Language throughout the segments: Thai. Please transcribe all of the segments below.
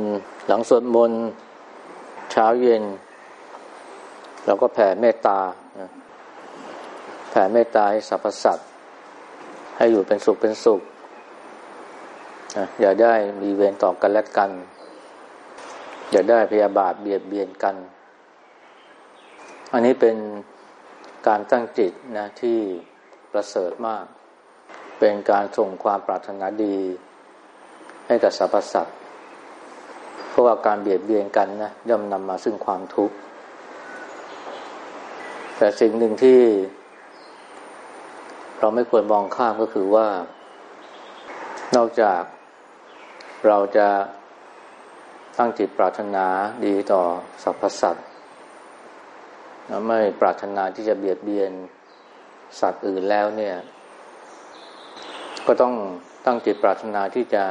นต์ หลังสวดมนต์เช้าเย็น เราก็แผ่เมตตา แผ่เมตตาให้สรรพสัตว์ให้อยู่เป็นสุขเป็นสุข อย่าได้มีเวรต่อกันและกัน อย่าได้พยาบาทเบียดเบียนกัน อันนี้เป็นการตั้งจิตนะที่ประเสริฐมาก เป็นการส่งความปรารถนาดีให้กับสรรพสัตว์ ราะว่าการเบียดเบียนกันนะย่อมนำมาซึ่งความทุกข์ แต่สิ่งหนึ่งที่เราไม่ควรมองข้ามก็คือว่า นอกจากเราจะตั้งจิตปรารถนาดีต่อสรรพสัตว์ไม่ปรารถนาที่จะเบียดเบียนสัตว์อื่นแล้วเนี่ย ก็ต้องตั้งจิตปรารถนาที่จะ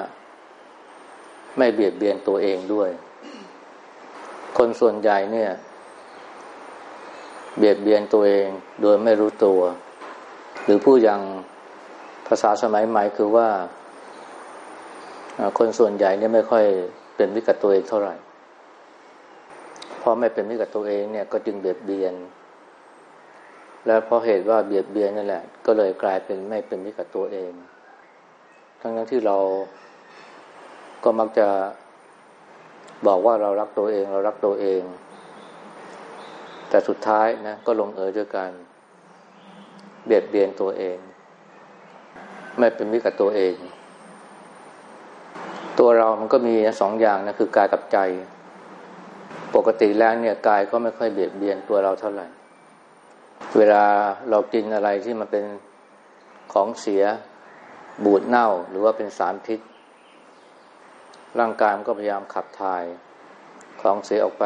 ไม่เบียดเบียนตัวเองด้วย คนส่วนใหญ่เนี่ย เบียดเบียนตัวเองโดยไม่รู้ตัว หรือผู้ยังภาษาสมัยใหม่คือว่า คนส่วนใหญ่เนี่ยไม่ค่อยเป็นมิตรกับตัวเองเท่าไหร่เพราะไม่เป็นมิตรกับตัวเองเนี่ยก็จึงเบียดเบียน และเพราะเหตุว่าเบียดเบียนนั่นแหละ ก็เลยกลายเป็นไม่เป็นมิตรกับตัวเอง ทั้งนั้นที่เรา ก็มักจะบอกว่าเรารักตัวเอง เรารักตัวเอง แต่สุดท้ายนะก็ลงเอยด้วยกันเบียดเบียนตัวเอง ไม่เป็นมิตรกับตัวเอง ตัวเรามันก็มีสองอย่างนะคือกายกับใจ ปกติแล้วเนี่ยกายก็ไม่ค่อยเบียดเบียนตัวเราเท่าไหร่ เวลาเรากินอะไรที่มันเป็นของเสียบูดเน่าหรือว่าเป็นสารพิษ ร่างกายมันก็พยายามขับถ่ายของเสียออกไป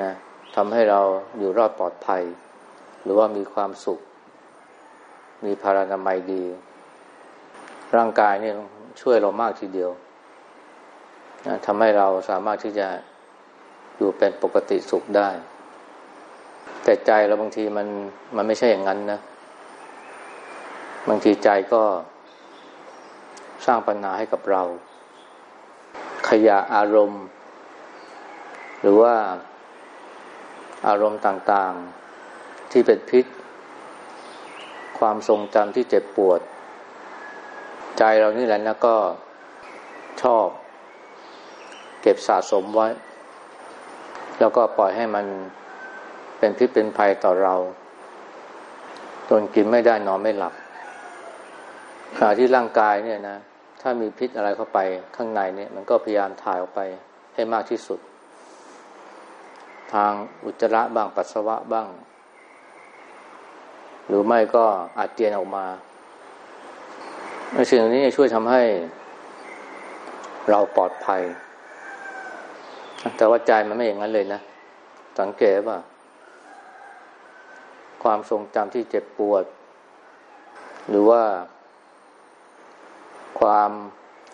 นะทำให้เราอยู่รอดปลอดภัย หรือว่ามีความสุข มีพารานามัยดี ร่างกายเนี่ยช่วยเรามากทีเดียวนะทำให้เราสามารถที่จะอยู่เป็นปกติสุขได้ แต่ใจเราบางทีมันมันไม่ใช่อย่างนั้นนะ บางทีใจก็สร้างปัญหาให้กับเรา ขยะอารมณ์ หรือว่าอารมณ์ต่างๆ ที่เป็นพิษ ความทรงจำที่เจ็บปวด ใจเรานี่แหละนะก็ชอบ เก็บสะสมไว้ แล้วก็ปล่อยให้มันเป็นพิษเป็นภัยต่อเราจนกินไม่ได้นอนไม่หลับขณะที่ร่างกายเนี่ยนะ ถ้ามีพิษอะไรเข้าไปข้างในเนี่ยมันก็พยายามถ่ายออกไปให้มากที่สุด ทางอุจจาระบ้างปัสสาวะบ้าง หรือไม่ก็อาจเจียนออกมาในสิ่งนี้ช่วยทำให้เราปลอดภัย แต่ว่าใจมันไม่อย่างนั้นเลยนะ สังเกตว่า ความทรงจำที่เจ็บปวด หรือว่า ความ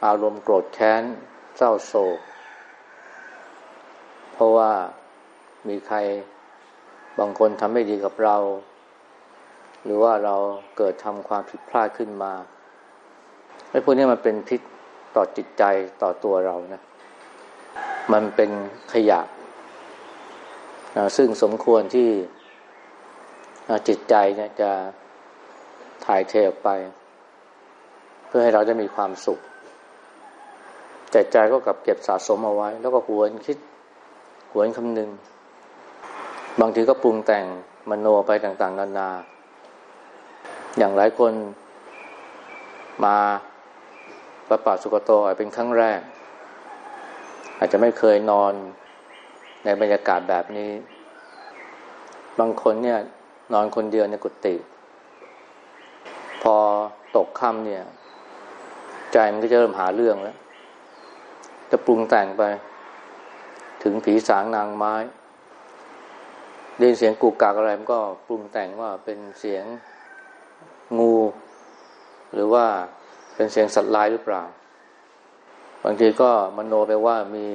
อารมณ์โกรธแค้นเศร้าโศก เพราะว่ามีใครบางคนทำไม่ดีกับเรา หรือว่าเราเกิดทำความผิดพลาดขึ้นมาไอ้พวกนี้มันเป็นพิษต่อจิตใจต่อตัวเรานะ มันเป็นขยะนะซึ่งสมควรที่จิตใจเนี่ยจะถ่ายเทออกไป เพื่อให้เราได้มีความสุข แต่ใจก็กลับเก็บสะสมเอาไว้ แล้วก็หวนคิดหวนคำนึง บางทีก็ปรุงแต่งมโนไปต่าง ๆ นานา อย่างหลายคนมาประป่าสุกโตเป็นครั้งแรก อาจจะไม่เคยนอนในบรรยากาศแบบนี้ บางคนเนี่ยนอนคนเดียวในกุฏิพอตกค่ำเนี่ย ใจมันก็จะเริ่มหาเรื่องแล้ว จะปรุงแต่งไป ถึงผีสางนางไม้ได้ยินเสียงกูกากอะไรมันก็ปรุงแต่งว่าเป็นเสียงงู หรือว่าเป็นเสียงสัตว์ลายหรือเปล่า บางทีก็มโนไปว่ามี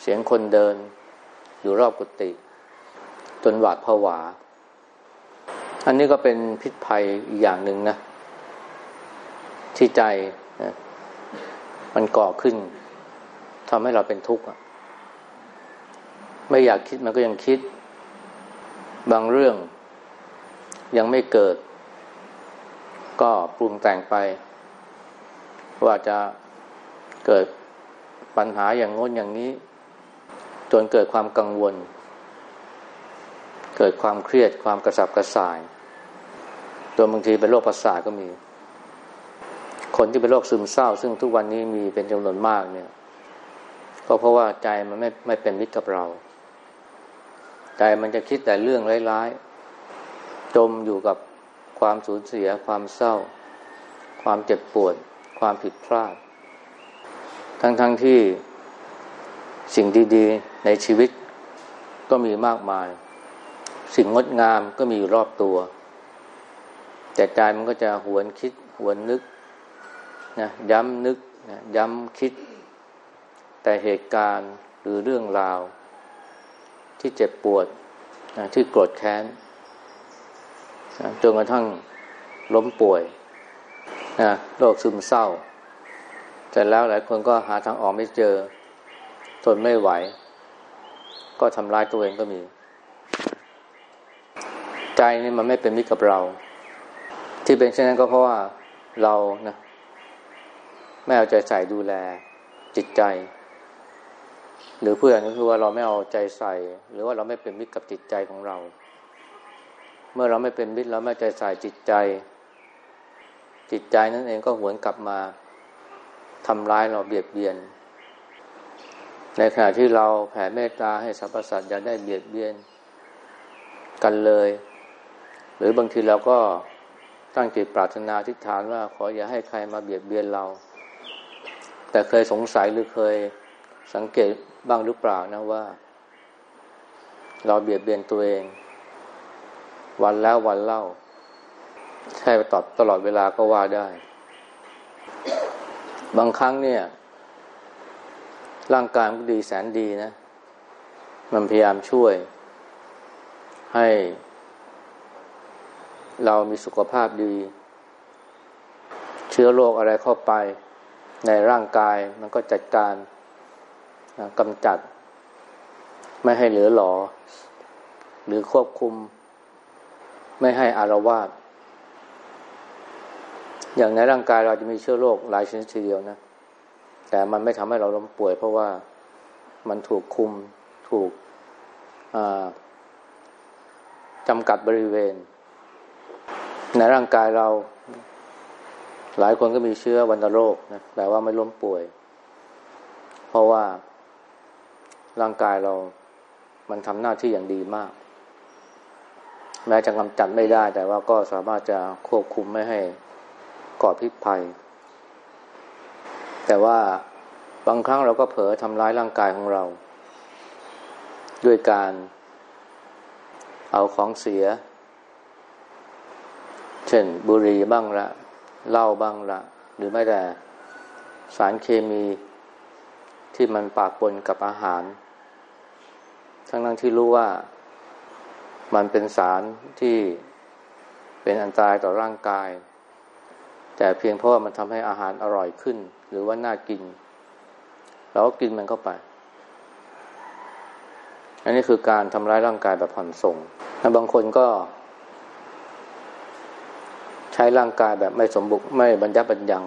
เสียงคนเดิน อยู่รอบกุฏิจนหวาดผวา อันนี้ก็เป็นพิษภัยอีกอย่างหนึ่งนะ ที่ใจนะมันก่อขึ้นทำให้เราเป็นทุกข์ไม่อยากคิดมันก็ยังคิด บางเรื่องยังไม่เกิด ก็ปรุงแต่งไป ว่าจะเกิดปัญหาอย่างง้นอย่างนี้ จนเกิดความกังวล เกิดความเครียดความกระสับกระส่าย ตัวบางทีเป็นโรคประสาทก็มี คนที่เป็นโรคซึมเศร้า ซึ่งทุกวันนี้มีเป็นจำนวนมากเนี่ย ก็เพราะว่าใจมันไม่ไม่เป็นมิตรกับเรา ใจมันจะคิดแต่เรื่องร้ายๆ จมอยู่กับความสูญเสีย ความเศร้า ความเจ็บปวด ความผิดพลาด ทั้งๆทที่สิ่งดีๆ ในชีวิตก็มีมากมาย สิ่งงดงามก็มีอยู่รอบตัว แต่ใจมันก็จะหวนคิดหวนนึก นะย้ำนึกนะย้ำคิด แต่เหตุการณ์หรือเรื่องราว ที่เจ็บปวดนะที่โกรธแค้นนะจนกระทั่งล้มป่วยนะโรคซึมเศร้า แต่แล้วหลายคนก็หาทางออกไม่เจอ ทนไม่ไหว ก็ทำร้ายตัวเองก็มี ใจนี่มันไม่เป็นมิตรกับเรา ที่เป็นเช่นนั้นก็เพราะว่าเรานะ ไม่เอาใจใส่ดูแลจิตใจ หรือเพื่อนก็คือว่าเราไม่เอาใจใส่ หรือว่าเราไม่เป็นมิตรกับจิตใจของเรา เมื่อเราไม่เป็นมิตรเราไม่ใจใส่จิตใจ จิตใจนั่นเองก็หวนกลับมาทำร้ายเราเบียดเบียน ในขณะที่เราแผ่เมตตาให้สรรพสัตว์อย่าได้เบียดเบียน กันเลย หรือบางทีเราก็ตั้งจิตปรารถนาทิฏฐานว่าขออย่าให้ใครมาเบียดเบียนเรา แต่เคยสงสัยหรือเคยสังเกตบ้างหรือเปล่านะว่า เราเบียดเบียนตัวเอง วันแล้ววันเล่า ใช่ตอบตลอดเวลาก็ว่าได้ บางครั้งเนี่ย ร่างกายมันดีแสนดีนะ มันพยายามช่วย ให้ เรามีสุขภาพดี เชื้อโรคอะไรเข้าไป ในร่างกายมันก็จัดการกำจัด ไม่ให้เหลือหลอ หรือควบคุม ไม่ให้อารวาสอย่างในร่างกายเราจะมีเชื้อโรคหลายชนิดทีเดียวนะ แต่มันไม่ทำให้เราล้มป่วย เพราะว่ามันถูกคุมถูกจำกัดบริเวณ ในร่างกายเรา หลายคนก็มีเชื้อวัณโรคนะแต่ว่าไม่ล้มป่วย เพราะว่าร่างกายเรามันทำหน้าที่อย่างดีมาก แม้จะกำจัดไม่ได้ แต่ว่าก็สามารถจะควบคุมไม่ให้ก่อพิษภัย แต่ว่าบางครั้งเราก็เผลอทำร้ายร่างกายของเรา ด้วยการเอาของเสีย เช่นบุหรี่บ้างละ เหล้าบ้างละหรือไม่แต่สารเคมีที่มันปากปนกับอาหาร ทั้งนั้นที่รู้ว่ามันเป็นสารที่เป็นอันตรายต่อร่างกาย แต่เพียงเพราะว่ามันทำให้อาหารอร่อยขึ้น หรือว่าน่ากิน เราก็กินมันเข้าไป อันนี้คือการทำร้ายร่างกายแบบผ่อนส่งบางคนก็ ช้ร่างกายแบบไม่สมบุกไม่บรรยับบรรยัง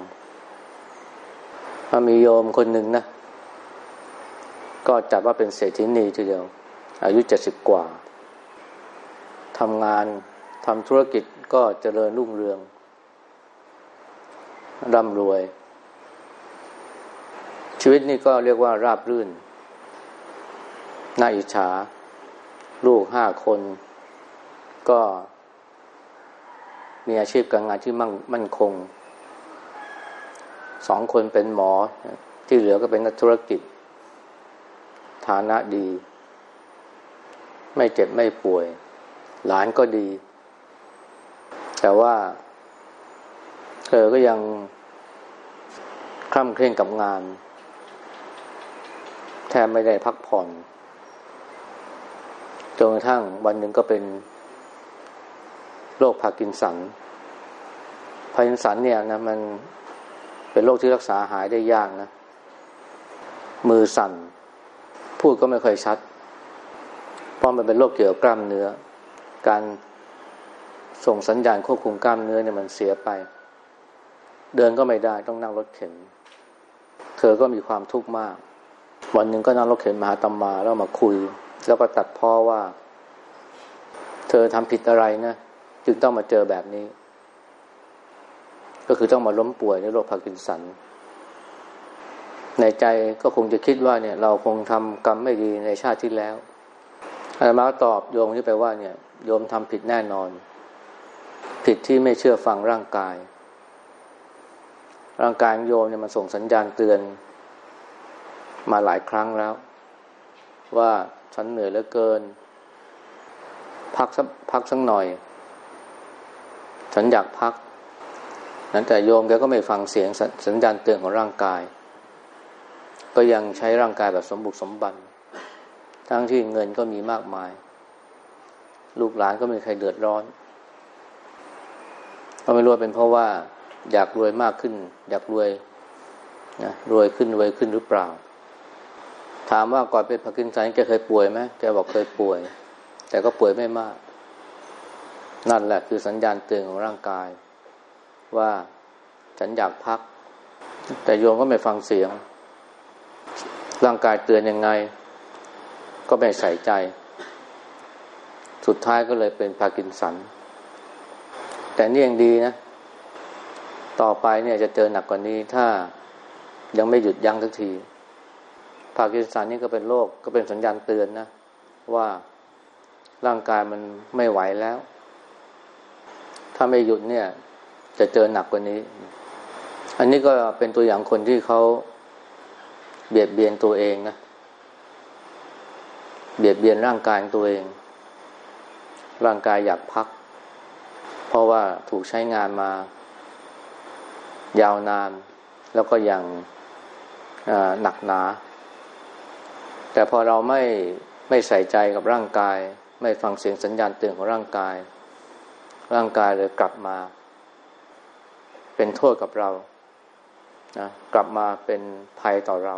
มีโยมคนหนึ่งนะ ก็จัดว่าเป็นเศรษฐินีทีเดียว อายุเจ็ดสิบกว่าทำงานทำธุรกิจก็เจริญรุ่งเรืองร่ำรวย ชีวิตนี่ก็เรียกว่าราบรื่นน่าอิจฉา ลูกห้าคน ก็ มีอาชีพการงานที่มั่งมั่นคง สองคนเป็นหมอ ที่เหลือก็เป็นนักธุรกิจ ฐานะดี ไม่เจ็บไม่ป่วย หลานก็ดี แต่ว่าเธอก็ยังคร่ำเคร่งกับงาน แทบไม่ได้พักผ่อนจนกระทั่งวันหนึ่งก็เป็น โรคพาร์กินสัน พาร์กินสันเนี่ยนะมันเป็นโรคที่รักษาหายได้ยากนะ มือสั่น พูดก็ไม่ค่อยชัด เพราะมันเป็นโรคเกี่ยวกับกล้ามเนื้อ การส่งสัญญาณควบคุมกล้ามเนื้อเนี่ยมันเสียไป เดินก็ไม่ได้ต้องนั่งรถเข็น เธอก็มีความทุกข์มาก วันหนึ่งก็นั่งรถเข็นมาหาอาตมาแล้วมาคุย แล้วก็ตัดพ้อว่า เธอทำผิดอะไรนะ จึงต้องมาเจอแบบนี้ ก็คือต้องมาล้มป่วยในโรคพาร์กินสัน ในใจก็คงจะคิดว่าเนี่ย เราคงทำกรรมไม่ดีในชาติที่แล้วอาตมาตอบโยมที่ไปว่าเนี่ย โยมทำผิดแน่นอน ผิดที่ไม่เชื่อฟังร่างกาย ร่างกายโยมเนี่ยมันส่งสัญญาณเตือน มาหลายครั้งแล้ว ว่าฉันเหนื่อยเหลือเกิน พักสักพักสักหน่อย ฉันอยากพักนั้นแต่โยมแกก็ไม่ฟังเสียงสสัญญาณเตือนของร่างกาย ก็ยังใช้ร่างกายแบบสมบุกสมบัน ทั้งที่เงินก็มีมากมาย ลูกหลานก็ไม่มีใครเดือดร้อนก็ไม่รู้เป็นเพราะว่า อยากรวยมากขึ้น อยากรวยนะรวยขึ้นรวยขึ้นหรือเปล่า ถามว่าก่อนเป็นพาร์กินสันแกเคยป่วยไหมแกบอกเคยป่วย แต่ก็ป่วยไม่มาก นั่นแหละคือสัญญาณเตือนของร่างกาย ว่าฉันอยากพัก แต่โยมก็ไม่ฟังเสียง ร่างกายเตือนยังไง ก็ไม่ใส่ใจ สุดท้ายก็เลยเป็นพากินสัน แต่นี่ยังดีนะ ต่อไปเนี่ยจะเจอหนักกว่านี้ถ้ายังไม่หยุดยั้งสักที พากินสันนี่ก็เป็นโรคก็เป็นสัญญาณเตือนนะ ว่าร่างกายมันไม่ไหวแล้ว ถ้าไม่หยุดเนี่ย จะเจอหนักกว่านี้ อันนี้ก็เป็นตัวอย่างคนที่เขาเบียดเบียนตัวเองนะ เบียดเบียนร่างกายตัวเอง ร่างกายอยากพัก เพราะว่าถูกใช้งานมา ยาวนาน แล้วก็อย่างหนักหนา แต่พอเราไม่ไม่ใส่ใจกับร่างกาย ไม่ฟังเสียงสัญญาณเตือนของร่างกาย ร่างกายเลยกลับมา เป็นโทษกับเรานะกลับมาเป็นภัยต่อเรา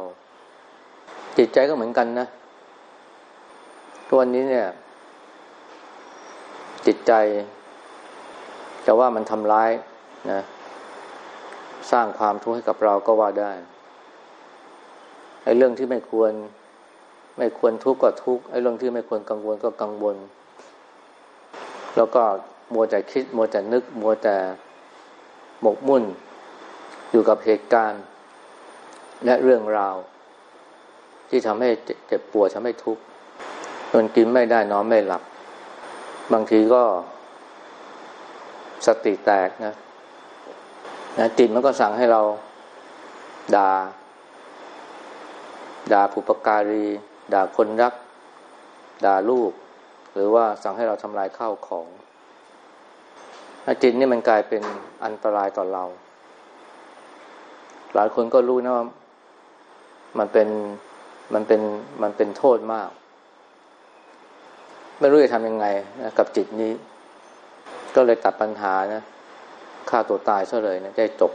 จิตใจก็เหมือนกันนะทุกวันนี้เนี่ย จิตใจจะว่ามันทำร้ายนะสร้างความทุกข์ให้กับเราก็ว่าได้ไอ้เรื่องที่ไม่ควร ไม่ควรทุกข์ก็ทุกข์ไอ้เรื่องที่ไม่ควรกังวลก็กังวล แล้วก็ มัวแต่คิด มัวแต่นึก มัวแต่หมกมุ่น อยู่กับเหตุการณ์ และเรื่องราว ที่ทำให้เจ็บปวดทำให้ทุกข์จนกินไม่ได้นอนไม่หลับ บางทีก็ สติแตกนะนะจิตมันก็สั่งให้เราด่าด่าผู้ปการี ด่าคนรัก ด่าลูก หรือว่าสั่งให้เราทำลายข้าวของ จิตนี่มันกลายเป็นอันตรายต่อเรา หลายคนก็รู้นะว่ามันเป็นมันเป็นมันเป็นโทษมาก ไม่รู้จะทำยังไงนะกับจิตนี้ ก็เลยตัดปัญหานะฆ่าตัวตายซะเลยนะได้จบ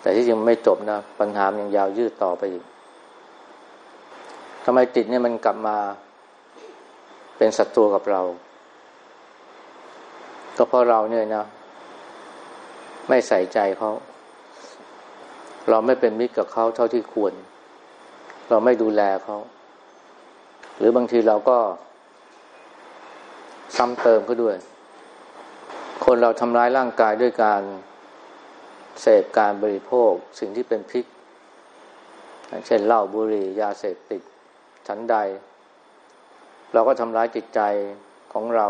แต่ที่จริงไม่จบนะปัญหายังยาวยืดต่อไปอีกทำไมจิตเนี่ยมันกลับมาเป็นศัตรูกับเรา ก็เพราะเราเนี่ยนะ ไม่ใส่ใจเขาเราไม่เป็นมิตรกับเขาเท่าที่ควร เราไม่ดูแลเขาหรือบางทีเราก็ ซ้ำเติมก็ด้วย คนเราทำร้ายร่างกายด้วยการเสพการบริโภค สิ่งที่เป็นพิษเช่นเหล้าบุหรี่ยาเสพติดชั้นใด เราก็ทำร้ายจิตใจของเรา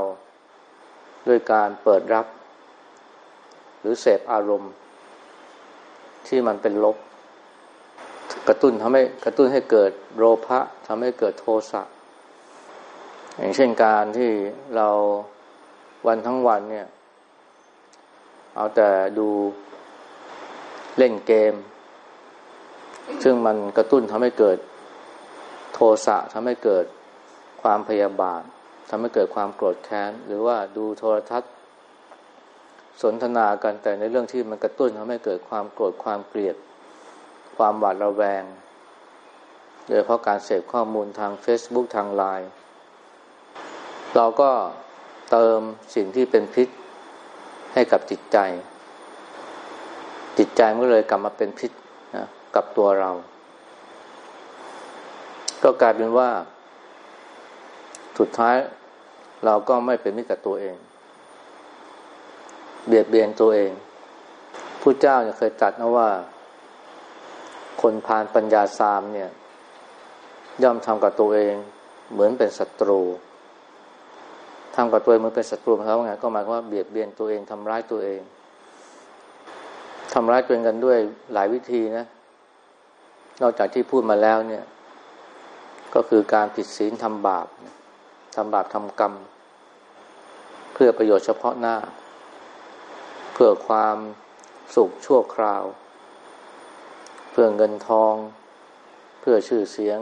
ด้วยการเปิดรับ หรือเสพอารมณ์ ที่มันเป็นลบ กระตุ้นทำให้กระตุ้นให้เกิดโลภะทำให้เกิดโทสะอย่างเช่นการที่เราวันทั้งวันเนี่ย เอาแต่ดูเล่นเกม ซึ่งมันกระตุ้นทำให้เกิดโทสะทำให้เกิดความพยาบาท ทำให้เกิดความโกรธแค้น หรือว่าดูโทรทัศน์ สนทนากันแต่ในเรื่องที่มันกระตุ้นทำให้เกิดความโกรธความเกลียด ความหวาดระแวง โดยเพราะการเสพข้อมูลทาง Facebook ทางไลน์เราก็เติมสิ่งที่เป็นพิษให้กับจิตใจ จิตใจมันก็เลยกลับมาเป็นพิษนะกับตัวเรา ก็กลายเป็นว่า สุดท้ายเราก็ไม่เป็นมิตรกับตัวเอง เบียดเบียนตัวเองผู้เจ้าเนี่ยเคยตัดนะว่า คนพานปัญญาสามเนี่ย ย่อมทำกับตัวเอง เหมือนเป็นศัตรูทำกับตัวเองเหมันเป็นศัตรูเขาไงก็หมายความว่าเบียดเบียนตัวเองทำร้ายตัวเองทำร้ายตัวเองกันด้วยหลายวิธีนะ นอกจากที่พูดมาแล้วเนี่ย ก็คือการผิดศีลทำบาป ทำบาปทำกรรม เพื่อประโยชน์เฉพาะหน้า เพื่อความสุขชั่วคราว เพื่อเงินทอง เพื่อชื่อเสียง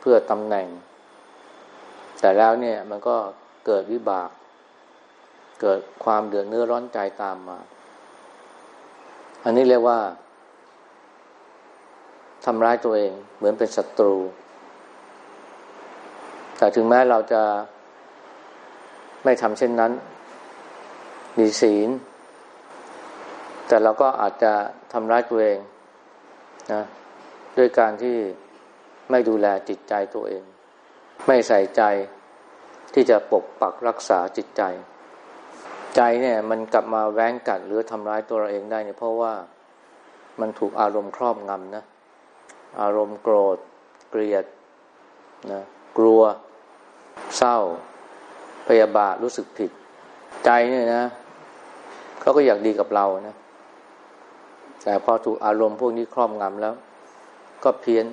เพื่อตำแหน่ง แต่แล้วเนี่ยมันก็เกิดวิบาก เกิดความเดือดเนื้อร้อนใจตามมา อันนี้เรียกว่าทำร้ายตัวเองเหมือนเป็นศัตรู แต่ถึงแม้เราจะไม่ทำเช่นนั้น มีศีล แต่เราก็อาจจะทำร้ายตัวเองนะด้วยการที่ไม่ดูแลจิตใจตัวเอง ไม่ใส่ใจที่จะปกปักรักษาจิตใจ ใจเนี่ยมันกลับมาแว้งกัดหรือทำร้ายตัวเราเองได้เนี่ยเพราะว่ามันถูกอารมณ์ครอบงำนะ อารมณ์โกรธ เกลียดนะกลัว เศร้า พยาบาทรู้สึกผิด ใจเนี่ยนะเขาก็อยากดีกับเรานะ แต่พอถูกอารมณ์พวกนี้ครอบงำแล้ว ก็เพี้ยน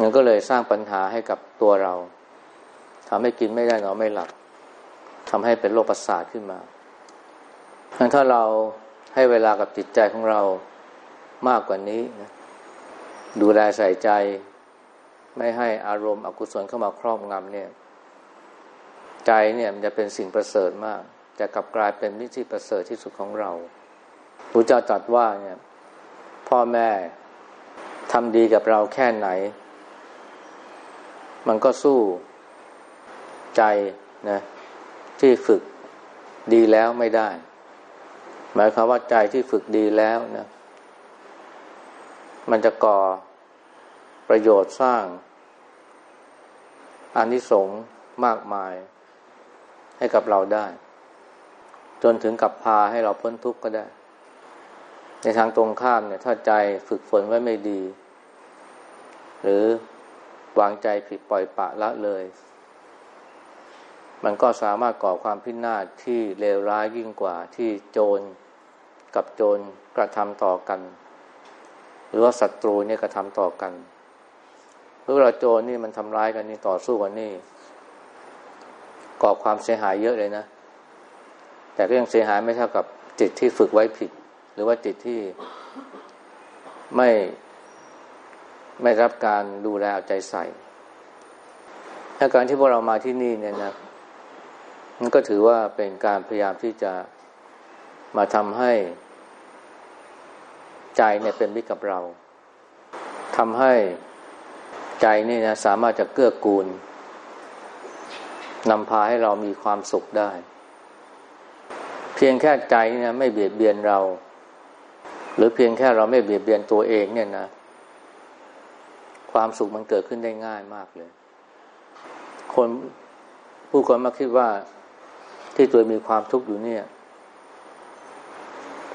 มันก็เลยสร้างปัญหาให้กับตัวเราทำให้กินไม่ได้นอนไม่หลับทำให้เป็นโรคประสาทขึ้นมางั้นถ้าเราให้เวลากับจิตใจของเรามากกว่านี้นะดูแลใส่ใจ ไม่ให้อารมณ์อกุศลเข้ามาครอบงำเนี่ย ใจเนี่ยมันจะเป็นสิ่งประเสริฐมาก จะกลับกลายเป็นมิตรประเสริฐที่สุดของเราพระเจ้าตรัสว่าเนี่ย พ่อแม่ทำดีกับเราแค่ไหน มันก็สู้ใจนะที่ฝึกดีแล้วไม่ได้ หมายความว่าใจที่ฝึกดีแล้วนะมันจะก่อ ประโยชน์สร้างอานิสงส์มากมายให้กับเราได้ จนถึงกับพาให้เราพ้นทุกข์ก็ได้ ในทางตรงข้ามเนี่ย ถ้าใจฝึกฝนไว้ไม่ดี หรือวางใจผิดปล่อยปะละเลย มันก็สามารถก่อความพินาศที่เลวร้ายยิ่งกว่าที่โจรกับโจรกระทำต่อกัน หรือว่าศัตรูเนี่ยกระทำต่อกัน เมื่อเราโจรนี่มันทำร้ายกันนี่ต่อสู้กันนี่ก่อความเสียหายเยอะเลยนะ แต่ก็ยังเสียหายไม่เท่ากับจิตที่ฝึกไว้ผิด หรือว่าจิตที่ไม่ไม่รับการดูแลเอาใจใส่ถ้าการที่พวกเรามาที่นี่เนี่ยนะมันก็ถือว่าเป็นการพยายามที่จะมาทำให้ใจเนี่ยเป็นมิตรกับเราทำให้ ใจนี่นะสามารถจะเกื้อกูลนำพาให้เรามีความสุขได้ เพียงแค่ใจเนี่ยไม่เบียดเบียนเรา หรือเพียงแค่เราไม่เบียดเบียนตัวเองเนี่ยนะ ความสุขมันเกิดขึ้นได้ง่ายมากเลย คนผู้คนมาคิดว่าที่ตัวมีความทุกข์อยู่เนี่ย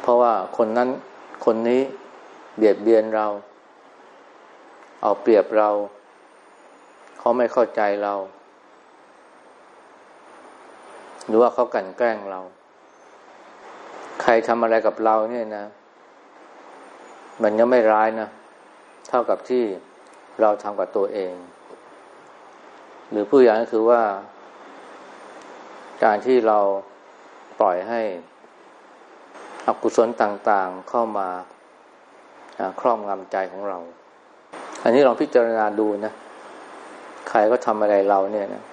เพราะว่าคนนั้นคนนี้เบียดเบียนเรา เอาเปรียบเรา เขาไม่เข้าใจเรา หรือว่าเขากันแกล้งเรา ใครทำอะไรกับเราเนี่ยนะ มันยังไม่ร้ายนะ เท่ากับที่เราทำกับตัวเอง หรือผู้อย่างก็คือว่า การที่เราปล่อยให้อกุศลต่างๆเข้ามาครอบงำใจของเรา อันนี้ลองพิจารณาดูนะ ใครก็ทำอะไรเราเนี่ยนะ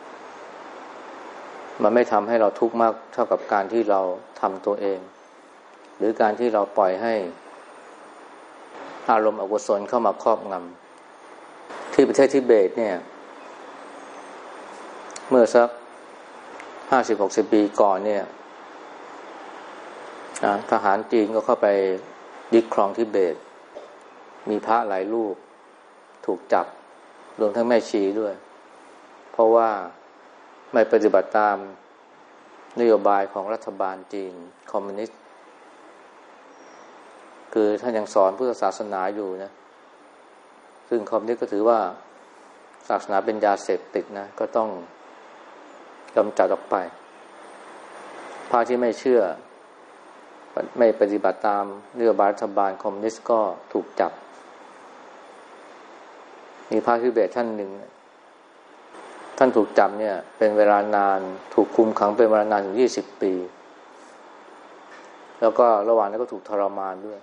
มันไม่ทำให้เราทุกข์มากเท่ากับการที่เราทำตัวเอง หรือการที่เราปล่อยให้ อารมณ์อกุศลเข้ามาครอบงำที่ประเทศทิเบตเนี่ย เมื่อสักห้าสิบหกสิบปีก่อนเนี่ยทหารจีนก็เข้าไปยึดครองทิเบต มีพระหลายรูป ถูกจับ รวมทั้งแม่ชีด้วย เพราะว่าไม่ปฏิบัติตามนโยบายของรัฐบาลจีน คอมมิวนิสต์ คือท่านยังสอนพุทธศาสนาอยู่นะ ซึ่งคอมมิวนิสต์ก็ถือว่าศาสนาเป็นยาเสพติดนะ ก็ต้องกำจัดออกไปพระที่ไม่เชื่อ ไม่ปฏิบัติตามนโยบายรัฐบาลคอมมิวนิสต์ก็ถูกจับ มีพระทิเบตท่านหนึ่ง ท่านถูกจับเนี่ย เป็นเวลานานถูกคุมขังเป็นเวลานานถึงยี่สิบปี แล้วก็ระหว่างนั้นก็ถูกทรมานด้วย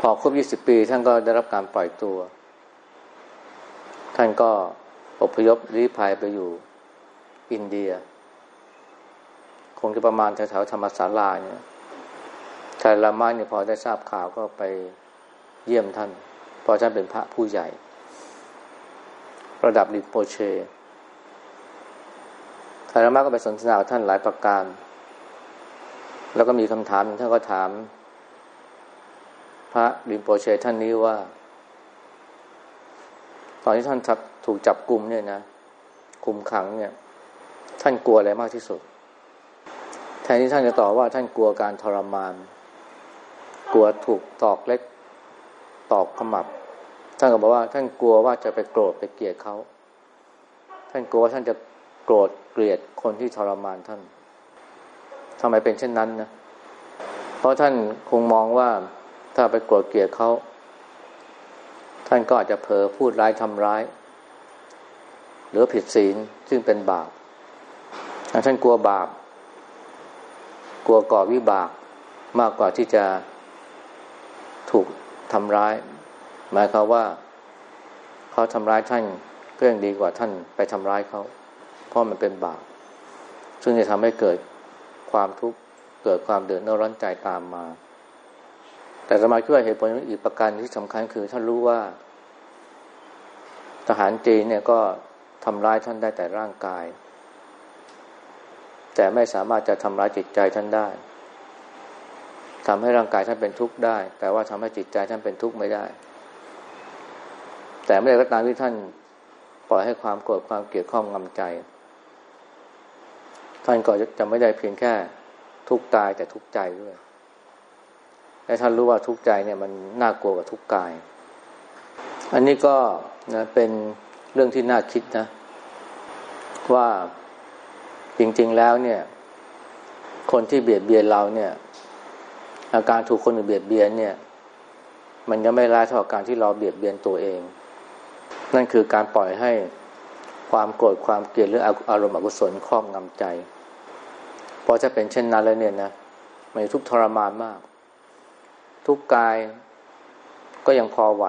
พอครบยี่สิบปี ท่านก็ได้รับการปล่อยตัว ท่านก็อพยพลี้ภัยไปอยู่อินเดีย คงจะประมาณแถวๆธรรมศาลาเนี่ยชายลามาเนี่ยพอได้ทราบข่าวก็ไปเยี่ยมท่านเพราะท่านเป็นพระผู้ใหญ่ ระดับดิโปเชชายลามาก็ไปสนทนากับท่านหลายประการ แล้วก็มีคำถามท่านก็ถาม พระดิโปเชท่านนี้ว่า ตอนที่ท่านถูกจับกลุ่มเนี่ยนะคุมขังเนี่ย ท่านกลัวอะไรมากที่สุดแทนที่ท่านจะตอบว่าท่านกลัวการทรมาน กลัวถูกตอกเล็ก ตอกขมับ ท่านก็บอกว่า ท่านกลัวว่าจะไปโกรธไปเกลียดเขา ท่านกลัวว่าท่านจะโกรธเกลียดคนที่ทรมานท่านทำไมเป็นเช่นนั้นนะ เพราะท่านคงมองว่าถ้าไปโกรธเกลียดเขา ท่านก็อาจจะเผลอพูดร้ายทำร้าย หรือผิดศีลซึ่งเป็นบาป ท่านกลัวบาป กลัวก่อวิบากมากกว่าที่จะถูกทำร้าย หมายความว่า เขาทำร้ายท่านก็ยังดีกว่าท่านไปทำร้ายเขา เพราะมันเป็นบาปซึ่งจะทำให้เกิดความทุกข์เกิดความเดือดร้อนใจตามมา แต่สมาคิดว่าเหตุผลอีกประการที่สำคัญคือท่านรู้ว่า ทหารจีนเนี่ยก็ทำร้ายท่านได้แต่ร่างกาย แต่ไม่สามารถจะทำร้ายจิตใจท่านได้ทำให้ร่างกายท่านเป็นทุกข์ได้ แต่ว่าทำให้จิตใจท่านเป็นทุกข์ไม่ได้ แต่ไม่ได้ก็ตามที่ท่านปล่อยให้ความโกรธความเกลียดข้องงำใจ ท่านก็จะไม่ได้เพียงแค่ทุกข์กายแต่ทุกข์ใจด้วย และท่านรู้ว่าทุกข์ใจเนี่ยมันน่ากลัวกว่าทุกข์กาย อันนี้ก็นะเป็นเรื่องที่น่าคิดนะ ว่าจริง ๆแล้วเนี่ย คนที่เบียดเบียนเราเนี่ย อาการถูกคนอื่นเบียดเบียนเนี่ย มันยังไม่ร้ายเท่าการที่เราเบียดเบียนตัวเอง นั่นคือการปล่อยให้ความโกรธความเกลียดหรืออารมณ์อกุศลครอบงำใจพอจะเป็นเช่นนั้นแล้วเนี่ยนะมันทุกทรมานมาก ทุกกายก็ยังพอไหว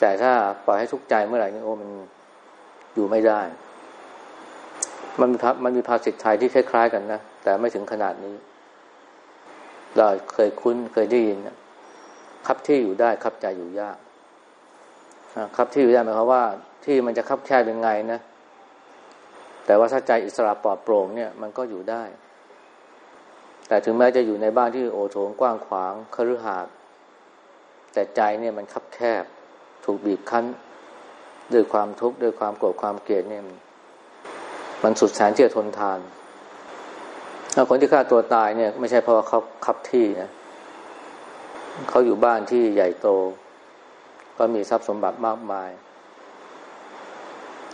แต่ถ้าปล่อยให้ทุกใจเมื่อไหร่นี่โอ้มันอยู่ไม่ได้ มันมีมันมีภาษิตไทยที่คล้าย ๆ กันนะแต่ไม่ถึงขนาดนี้ เราเคยคุ้นเคยได้ยินนะครับที่อยู่ได้ครับใจอยู่ยาก ครับที่อยู่ได้หมายความว่าที่มันจะคับแคบยังไงนะ แต่ว่าถ้าใจอิสระปลอดโปร่งเนี่ยมันก็อยู่ได้ แต่ถึงแม้จะอยู่ในบ้านที่โอโถงกว้างขวางคฤหาสน์แต่ใจเนี่ยมันคับแคบ ถูกบีบคั้นด้วยความทุกข์ด้วยความโกรธความเกลียดเนี่ยมันสุดแสนที่จะทนทานคนที่ฆ่าตัวตายเนี่ย ไม่ใช่เพราะเขาคับที่นะเขาอยู่บ้านที่ใหญ่โต ก็มีทรัพย์สมบัติมากมาย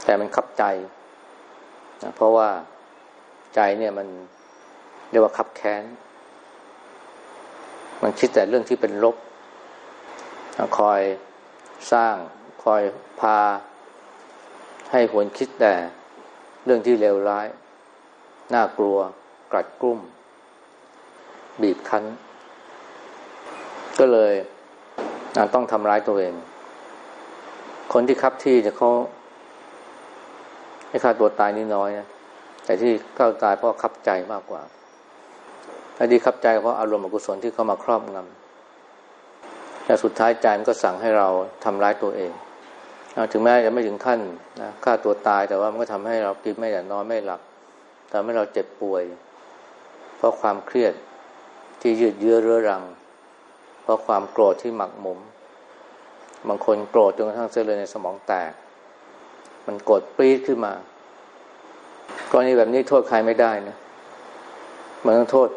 แต่มันคับใจนะเพราะว่าใจเนี่ยมันเรียกว่าคับแค้น มันคิดแต่เรื่องที่เป็นลบ คอยสร้าง คอยพา ให้หวนคิดแต่เรื่องที่เลวร้าย น่ากลัว กลัดกลุ้ม บีบคั้น ก็เลย ต้องทำร้ายตัวเอง คนที่คับที่จะเขาให้ฆ่าตัวตายนี่น้อยนะแต่ที่ฆ่าตายเพราะขับใจมากกว่าอันที่ขับใจเพราะอารมณ์อกุศลที่เข้ามาครอบงำแต่สุดท้ายใจมันก็สั่งให้เราทำร้ายตัวเองถึงแม้จะไม่ถึงขั้นนะฆ่าตัวตายแต่ว่ามันก็ทำให้เรากินไม่ได้นอนไม่หลับทำให้เราเจ็บป่วย เพราะความเครียดที่ยืดเยื้อเรื้อรัง เพราะความโกรธที่หมักหมม บางคนโกรธจนกระทั่งเส้นเลือดในสมองแตก มันโกรธปรี๊ดขึ้นมากรณีแบบนี้โทษใครไม่ได้นะมันต้องโทษ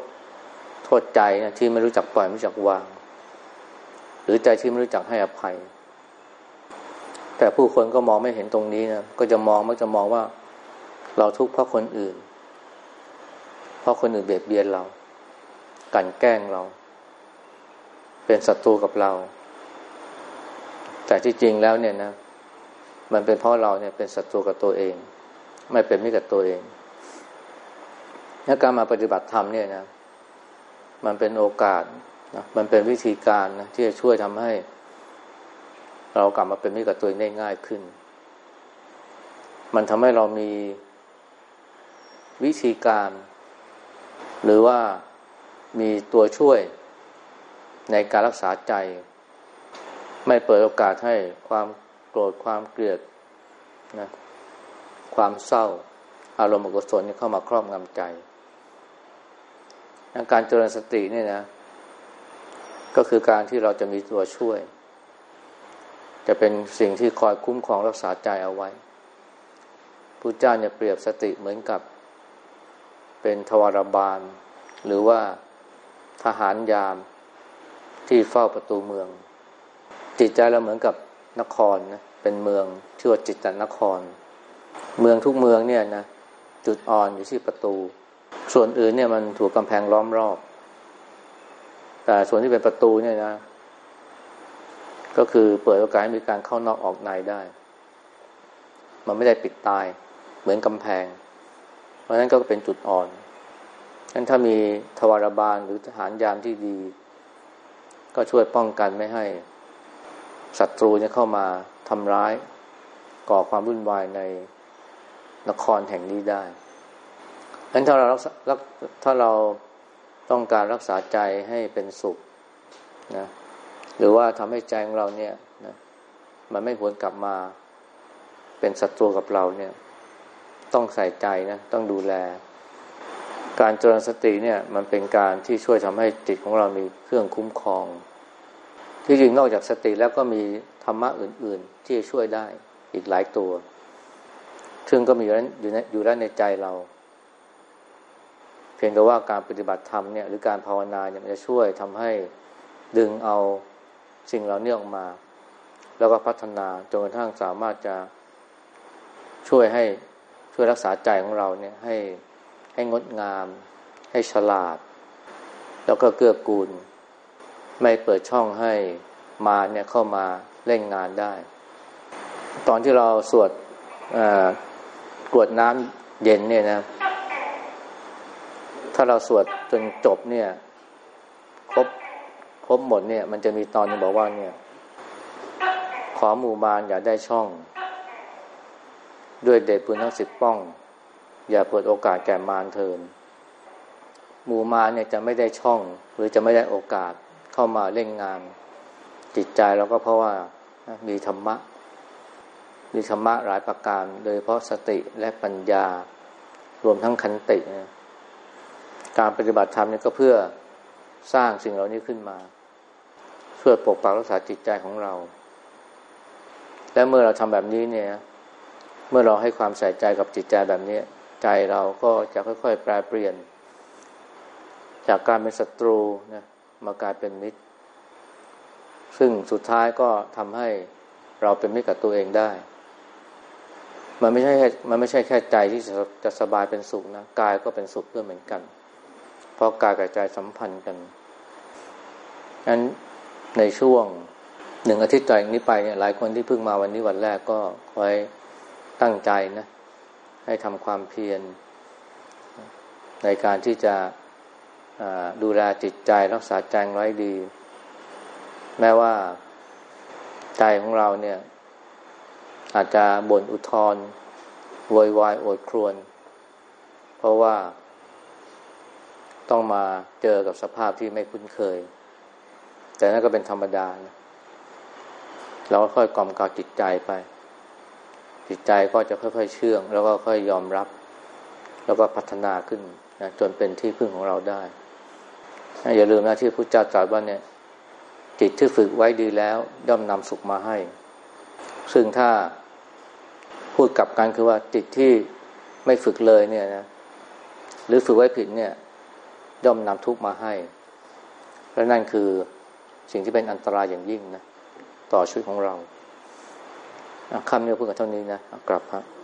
โทษใจนะที่ไม่รู้จักปล่อยไม่รู้จักวาง หรือใจที่ไม่รู้จักให้อภัย แต่ผู้คนก็มองไม่เห็นตรงนี้นะก็จะมองมักจะมองว่า เราทุกข์เพราะคนอื่น เพราะคนอื่นเบียดเบียนเรา กันแกล้งเรา เป็นศัตรูกับเรา แต่ที่จริงแล้วเนี่ยนะ มันเป็นเพราะเราเนี่ยเป็นศัตรูกับตัวเอง ไม่เป็นมิตรกับตัวเองและการมาปฏิบัติธรรมเนี่ยนะ มันเป็นโอกาสนะมันเป็นวิธีการนะที่จะช่วยทำให้ เรากลับมาเป็นมิตรกับตัวเองได้ง่ายขึ้น มันทำให้เรามีวิธีการ หรือว่ามีตัวช่วย ในการรักษาใจ ไม่เปิดโอกาสให้ความโกรธความเกลียดนะความเศร้า อารมณ์อกุศลเข้ามาครอบงำใจการเจริญสตินี่นะ ก็คือการที่เราจะมีตัวช่วย จะเป็นสิ่งที่คอยคุ้มครองรักษาใจเอาไว้ผู้เจ้าเนี่ยเปรียบสติเหมือนกับ เป็นทวารบาล หรือว่าทหารยาม ที่เฝ้าประตูเมือง จิตใจเราเหมือนกับนครนะเป็นเมืองชื่อว่าจิตตนคร เมืองทุกเมืองเนี่ยนะจุดอ่อนอยู่ที่ประตู ส่วนอื่นเนี่ยมันถูกกำแพงล้อมรอบ แต่ส่วนที่เป็นประตูเนี่ยนะ ก็คือเปิดโอกาสให้มีการเข้านอกออกในได้ มันไม่ได้ปิดตาย เหมือนกำแพง เพราะฉะนั้นก็เป็นจุดอ่อนนั้นถ้ามีทวารบาลหรือทหารยามที่ดี ก็ช่วยป้องกันไม่ให้ศัตรูเนี่ยเข้ามาทำร้าย ก่อความวุ่นวายในนครแห่งนี้ได้งั้นถ้าเราถ้าเราต้องการรักษาใจให้เป็นสุขนะหรือว่าทำให้ใจของเราเนี่ยนะมันไม่หวนกลับมาเป็นศัตรูกับเราเนี่ย ต้องใส่ใจนะ ต้องดูแล การเจริญสติเนี่ยมันเป็นการที่ช่วยทำให้จิตของเรามีเครื่องคุ้มครอง ที่จริงนอกจากสติแล้วก็มีธรรมะอื่น ๆ ที่ช่วยได้อีกหลายตัว ซึ่งก็มีอยู่ในอยู่แล้วในใจเรา เพียงแต่ว่าการปฏิบัติธรรมเนี่ยหรือการภาวนาเนี่ยมันจะช่วยทำให้ดึงเอาสิ่งเหล่านี้ออกมา แล้วก็พัฒนาจนกระทั่งสามารถจะช่วยให้ช่วยรักษาใจของเราเนี่ยให้ ให้งดงาม ให้ฉลาด แล้วก็เกื้อกูล ไม่เปิดช่องให้มาเนี่ยเข้ามาเล่นงานได้ ตอนที่เราสวดกวดน้ำเย็นเนี่ยนะ ถ้าเราสวดจนจบเนี่ย ครบครบหมดเนี่ย มันจะมีตอนนึงบอกว่าเนี่ย ขอหมู่มารอย่าได้ช่อง ด้วยเดชปืนทั้งสิบป้อง อย่าเปิดโอกาสแก่มารเทินหมู่มารเนี่ยจะไม่ได้ช่อง หรือจะไม่ได้โอกาสเข้ามาเล่นงาน จิตใจเราก็เพราะว่ามีธรรมะ มีธรรมะหลายประการ โดยเพราะสติและปัญญา รวมทั้งขันตินะการปฏิบัติธรรมนี่ก็เพื่อสร้างสิ่งเหล่านี้ขึ้นมา เพื่อปกปักรักษาจิตใจของเรา และเมื่อเราทำแบบนี้เนี่ย เมื่อเราให้ความใส่ใจกับจิตใจแบบนี้ ใจเราก็จะค่อยๆแปลเปลี่ยน จากการเป็นศัตรูนะมากลายเป็นมิตร ซึ่งสุดท้ายก็ทำให้เราเป็นมิตรกับตัวเองได้ มันไม่ใช่มันไม่ใช่แค่ใจที่จะจะสบายเป็นสุขนะกายก็เป็นสุขเพื่อเหมือนกัน เพราะกายกับใจสัมพันธ์กันนั้นในช่วงหนึ่งอาทิตย์จากนี้ไปเนี่ยหลายคนที่เพิ่งมาวันนี้วันแรกก็คอยตั้งใจนะ ให้ทำความเพียร ในการที่จะดูแลจิตใจรักษาใจไว้ดี แม้ว่าใจของเราเนี่ย อาจจะบ่นอุทธรโวยวายโอดครวน เพราะว่าต้องมาเจอกับสภาพที่ไม่คุ้นเคย แต่นั่นก็เป็นธรรมดานะเราก็ค่อยกล่อมกาวจิตใจไป จิตใจก็จะค่อยๆเชื่อง แล้วก็ค่อยยอมรับ แล้วก็พัฒนาขึ้นนะจนเป็นที่พึ่งของเราได้ อย่าลืมนะที่พระเจ้าตรัสว่าเนี่ยจิตที่ฝึกไว้ดีแล้วย่อมนำสุขมาให้ ซึ่งถ้าพูดกลับกันคือว่าจิตที่ไม่ฝึกเลยเนี่ยนะหรือฝึกไว้ผิดเนี่ย ย่อมนำทุกข์มาให้ และนั่นคือสิ่งที่เป็นอันตรายอย่างยิ่งนะ ต่อชีวิตของเรา คำนี้พูดกันเท่านี้นะกลับครับ